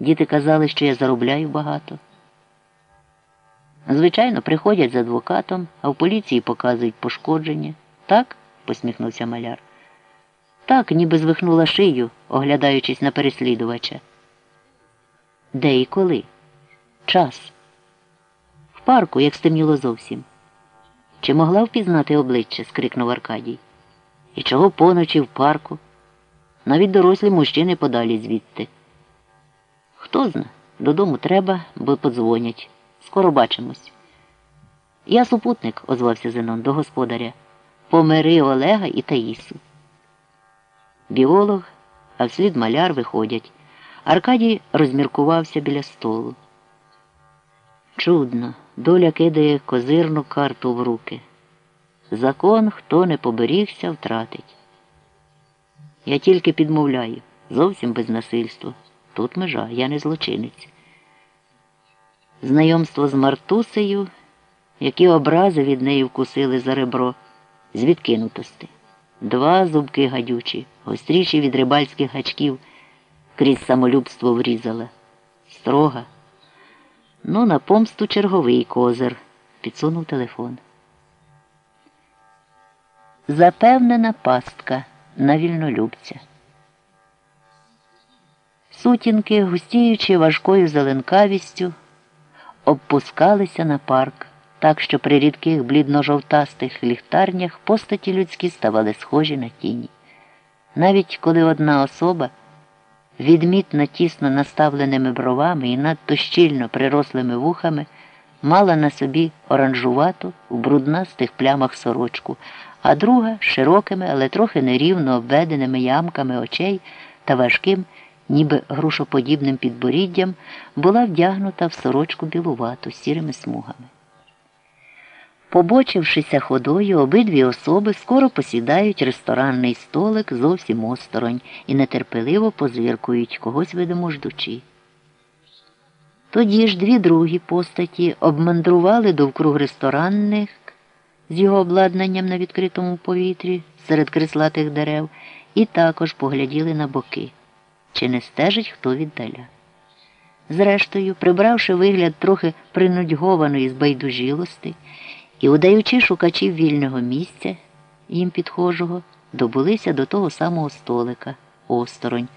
Діти казали, що я заробляю багато. Звичайно, приходять з адвокатом, а в поліції показують пошкодження. Так? посміхнувся маляр. Так, ніби звихнула шию, оглядаючись на переслідувача. Де і коли? Час. В парку, як стемніло зовсім. Чи могла впізнати обличчя? скрикнув Аркадій. І чого поночі в парку? Навіть дорослі мужчини подалі звідти. Хто зна, додому треба, бо подзвонять. Скоро бачимось. Я супутник, озвався Зенон до господаря. Помири Олега і Таїсу. Біолог, а вслід маляр виходять. Аркадій розміркувався біля столу. Чудно, доля кидає козирну карту в руки. Закон, хто не поберігся, втратить. Я тільки підмовляю, зовсім без насильства. Тут межа, я не злочинець. Знайомство з Мартусею, які образи від неї вкусили за ребро, з відкинутости. Два зубки гадючі, гостріші від рибальських гачків, крізь самолюбство врізала. Строга. Ну, на помсту черговий козир. Підсунув телефон. Запевнена пастка на вільнолюбця. Сутінки, густіючи важкою зеленкавістю, обпускалися на парк, так що при рідких блідно-жовтастих ліхтарнях постаті людські ставали схожі на тіні. Навіть коли одна особа, відмітно тісно наставленими бровами і надто щільно прирослими вухами, мала на собі оранжувату в бруднастих плямах сорочку, а друга широкими, але трохи нерівно обведеними ямками очей та важким ніби грушоподібним підборіддям, була вдягнута в сорочку білувату сірими смугами. Побочившися ходою, обидві особи скоро посідають ресторанний столик зовсім осторонь і нетерпеливо позиркують когось видимо ждучи. Тоді ж дві другі постаті обмандрували довкруг ресторанних з його обладнанням на відкритому повітрі серед крислатих дерев і також погляділи на боки чи не стежить хто віддаля. Зрештою, прибравши вигляд трохи принудьгованої збайдужілости і, удаючи шукачів вільного місця, їм підхожого, добулися до того самого столика, осторонь,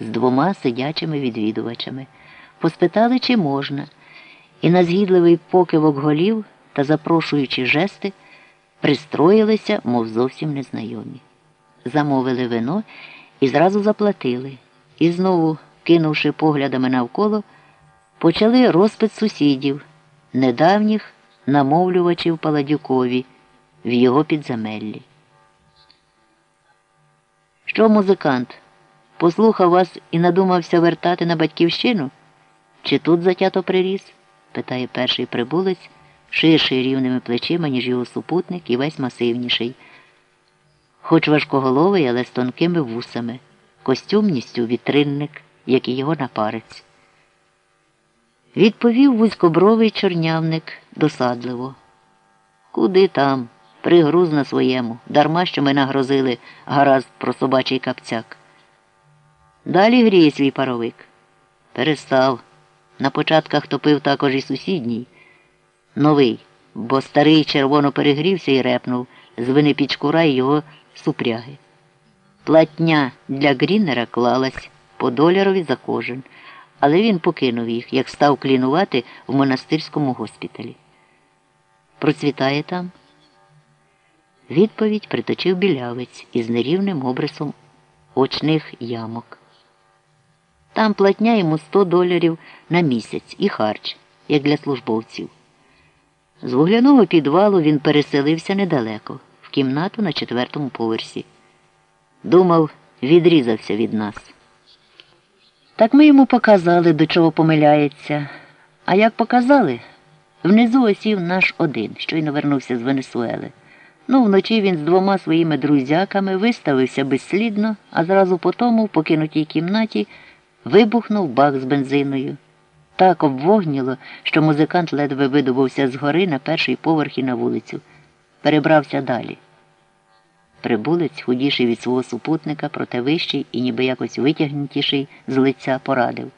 з двома сидячими відвідувачами, поспитали, чи можна, і на згідливий покивок голів та запрошуючи жести, пристроїлися, мов зовсім незнайомі. Замовили вино і зразу заплатили і знову, кинувши поглядами навколо, почали розпит сусідів, недавніх намовлювачів Паладюкові в його підземеллі. Що музикант? Послухав вас і надумався вертати на батьківщину? Чи тут затято приріс? питає перший прибулець, ширший рівними плечима, ніж його супутник і весь масивніший, хоч важкоголовий, але з тонкими вусами костюмністю вітринник, як і його напарець. Відповів вузькобровий чорнявник досадливо. Куди там? Пригруз на своєму, дарма що ми нагрозили гаразд про собачий капцяк. Далі гріє свій паровик. Перестав. На початках топив також і сусідній. Новий, бо старий червоно перегрівся і репнув, з вини підшкура й його супряги. Платня для Грінера клалась по долярові за кожен, але він покинув їх, як став клінувати в монастирському госпіталі. Процвітає там. Відповідь приточив білявець із нерівним обрисом очних ямок. Там платня йому 100 доларів на місяць і харч, як для службовців. З вугляного підвалу він переселився недалеко, в кімнату на четвертому поверсі. Думав, відрізався від нас. Так ми йому показали, до чого помиляється. А як показали, внизу осів наш один, щойно вернувся з Венесуели. Ну, вночі він з двома своїми друзяками виставився безслідно, а зразу по тому, в покинутій кімнаті, вибухнув бак з бензиною. Так обвогніло, що музикант ледве видобувся згори на перший поверх і на вулицю. Перебрався далі. Прибулець, худіший від свого супутника, проте вищий і ніби якось витягнутіший з лиця порадив.